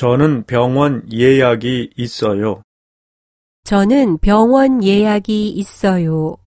저는 병원 예약이 있어요. 저는 병원 예약이 있어요.